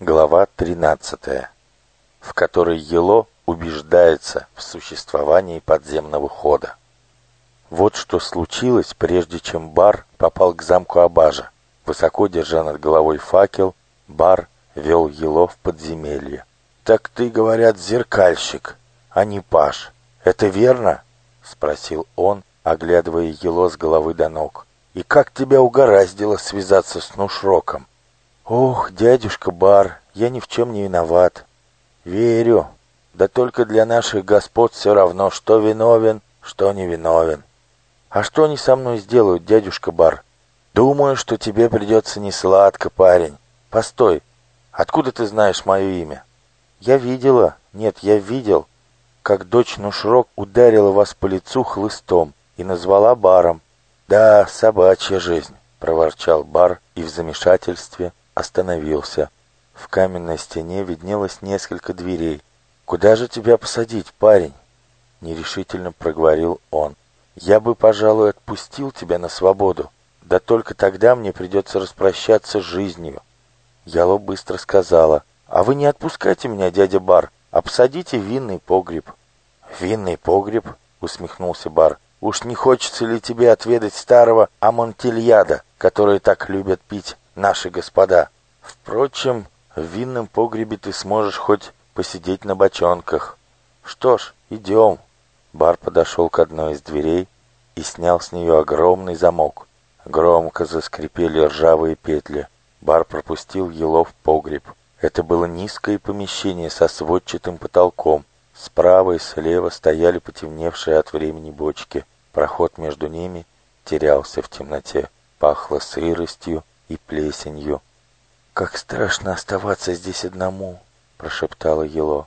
Глава 13, в которой Ело убеждается в существовании подземного хода. Вот что случилось, прежде чем Бар попал к замку Абажа. Высоко держа над головой факел, Бар вел Ело в подземелье. «Так ты, говорят, зеркальщик, а не паш. Это верно?» — спросил он, оглядывая Ело с головы до ног. «И как тебя угораздило связаться с Нушроком?» «Ох, дядюшка Бар, я ни в чем не виноват». «Верю. Да только для наших господ все равно, что виновен, что не виновен». «А что они со мной сделают, дядюшка Бар?» «Думаю, что тебе придется несладко, парень. Постой, откуда ты знаешь мое имя?» «Я видела, нет, я видел, как дочь Нушрок ударила вас по лицу хлыстом и назвала Баром». «Да, собачья жизнь», — проворчал Бар и в замешательстве остановился. В каменной стене виднелось несколько дверей. «Куда же тебя посадить, парень?» Нерешительно проговорил он. «Я бы, пожалуй, отпустил тебя на свободу. Да только тогда мне придется распрощаться с жизнью». Яло быстро сказала. «А вы не отпускайте меня, дядя Бар, посадите в винный погреб». «Винный погреб?» — усмехнулся Бар. «Уж не хочется ли тебе отведать старого Амонтильяда, который так любят пить наши господа. Впрочем, в винном погребе ты сможешь хоть посидеть на бочонках. Что ж, идем. Бар подошел к одной из дверей и снял с нее огромный замок. Громко заскрипели ржавые петли. Бар пропустил Ело в погреб. Это было низкое помещение со сводчатым потолком. Справа и слева стояли потемневшие от времени бочки. Проход между ними терялся в темноте. Пахло сыростью и плесенью. «Как страшно оставаться здесь одному!» — прошептала Ело.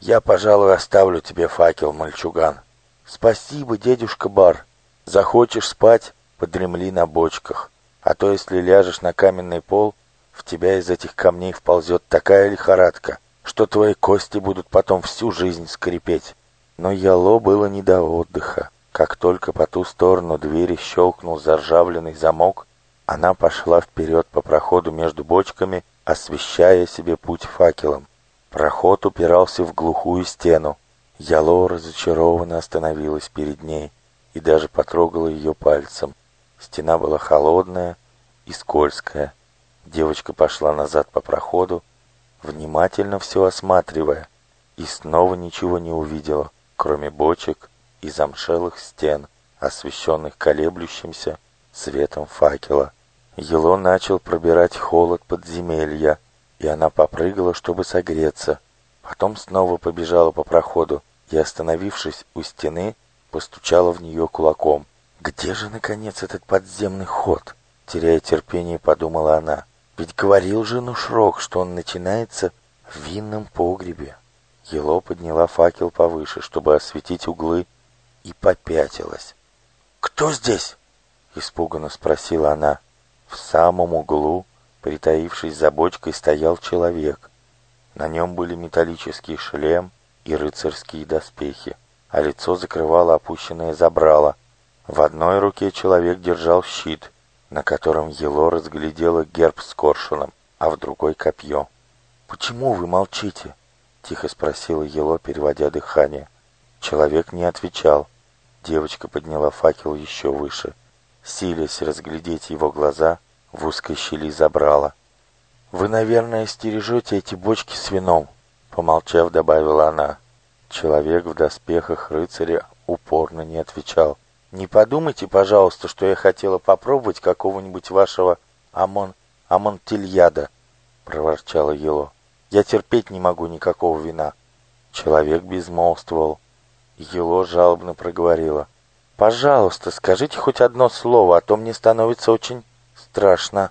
«Я, пожалуй, оставлю тебе факел, мальчуган». «Спасибо, дедушка Бар. Захочешь спать — подремли на бочках. А то, если ляжешь на каменный пол, в тебя из этих камней вползет такая лихорадка, что твои кости будут потом всю жизнь скрипеть». Но Яло было не до отдыха. Как только по ту сторону двери щелкнул заржавленный замок, она пошла вперед по проходу между бочками, освещая себе путь факелом. Проход упирался в глухую стену. Яло разочарованно остановилась перед ней и даже потрогала ее пальцем. Стена была холодная и скользкая. Девочка пошла назад по проходу, внимательно все осматривая, и снова ничего не увидела, кроме бочек и замшелых стен, освещенных колеблющимся светом факела. Ело начал пробирать холод подземелья, и она попрыгала, чтобы согреться. Потом снова побежала по проходу и, остановившись у стены, постучала в нее кулаком. «Где же, наконец, этот подземный ход?» Теряя терпение, подумала она. «Ведь говорил же Нушрок, что он начинается в винном погребе». Ело подняла факел повыше, чтобы осветить углы, и попятилась. «Кто здесь?» — испуганно спросила она. В самом углу, притаившись за бочкой, стоял человек. На нем были металлический шлем и рыцарские доспехи, а лицо закрывало опущенное забрало. В одной руке человек держал щит, на котором Ело разглядела герб с коршуном, а в другой — копье. «Почему вы молчите?» — тихо спросила Ело, переводя дыхание. Человек не отвечал. Девочка подняла факел еще выше — силясь разглядеть его глаза в узкой щели забрала. «Вы, наверное, стережете эти бочки с вином», — помолчав, добавила она. Человек в доспехах рыцаря упорно не отвечал. «Не подумайте, пожалуйста, что я хотела попробовать какого-нибудь вашего Амон... Амонтильяда», — проворчала Ело. «Я терпеть не могу никакого вина». Человек безмолвствовал. Ело жалобно проговорила. Пожалуйста, скажите хоть одно слово, а то мне становится очень страшно.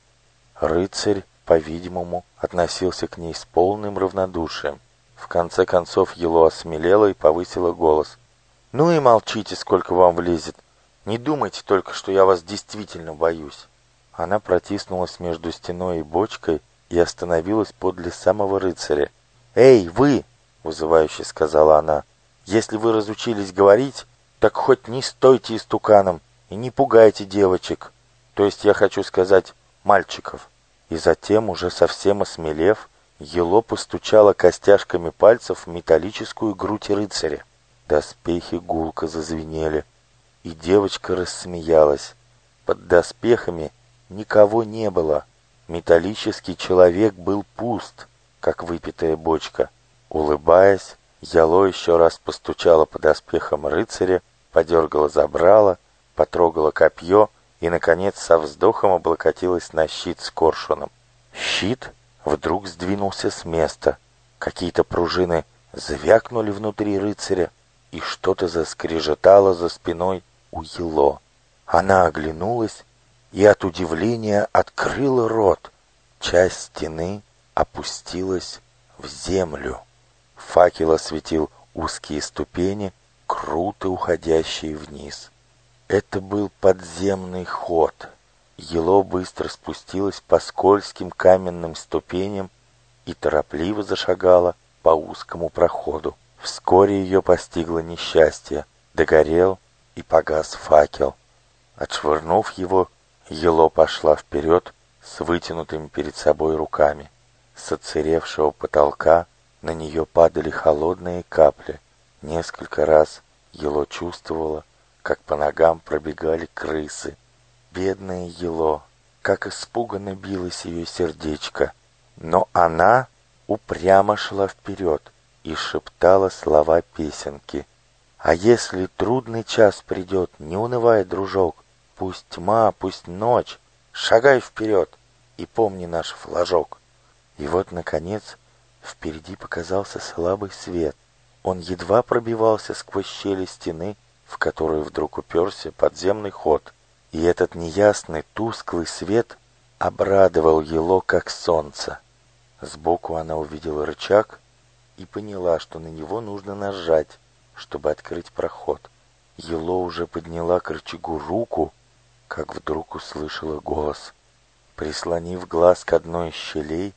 Рыцарь, по-видимому, относился к ней с полным равнодушием. В конце концов Ело осмелела и повысила голос. «Ну и молчите, сколько вам влезет. Не думайте только, что я вас действительно боюсь». Она протиснулась между стеной и бочкой и остановилась подле самого рыцаря. «Эй, вы!» — вызывающе сказала она. «Если вы разучились говорить, так хоть не стойте истуканом и не пугайте девочек, то есть я хочу сказать мальчиков. И затем, уже совсем осмелев, Ело постучала костяшками пальцев в металлическую грудь рыцаря. Доспехи гулко зазвенели, и девочка рассмеялась. Под доспехами никого не было. Металлический человек был пуст, как выпитая бочка. Улыбаясь, Яло еще раз постучала по доспехам рыцаря, подергала забрала, потрогала копье и, наконец, со вздохом облокотилась на щит с коршуном. Щит вдруг сдвинулся с места. Какие-то пружины звякнули внутри рыцаря, и что-то заскрежетало за спиной у Ело. Она оглянулась и от удивления открыла рот. Часть стены опустилась в землю. Факел осветил узкие ступени, круто уходящие вниз. Это был подземный ход. Ело быстро спустилась по скользким каменным ступеням и торопливо зашагала по узкому проходу. Вскоре ее постигло несчастье. Догорел и погас факел. Отшвырнув его, Ело пошла вперед с вытянутыми перед собой руками. С оцеревшего потолка на нее падали холодные капли. Несколько раз Ело чувствовала, как по ногам пробегали крысы. Бедное Ело, как испуганно билось ее сердечко. Но она упрямо шла вперед и шептала слова песенки. «А если трудный час придет, не унывай, дружок, пусть тьма, пусть ночь, шагай вперед и помни наш флажок». И вот, наконец, впереди показался слабый свет. Он едва пробивался сквозь щели стены, в которую вдруг уперся подземный ход — и этот неясный, тусклый свет обрадовал Ело, как солнце. Сбоку она увидела рычаг и поняла, что на него нужно нажать, чтобы открыть проход. Ело уже подняла к рычагу руку, как вдруг услышала голос. Прислонив глаз к одной из щелей,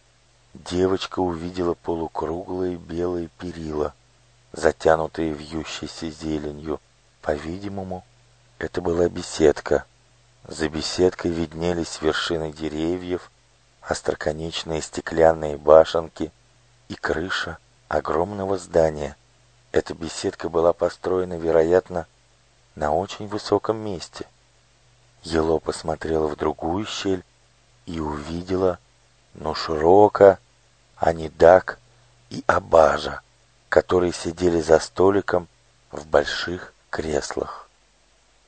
девочка увидела полукруглые белые перила, затянутые вьющейся зеленью. По-видимому, это была беседка — за беседкой виднелись вершины деревьев, остроконечные стеклянные башенки и крыша огромного здания. Эта беседка была построена, вероятно, на очень высоком месте. Ело посмотрела в другую щель и увидела Нушрока, Анидак и Абажа, которые сидели за столиком в больших креслах.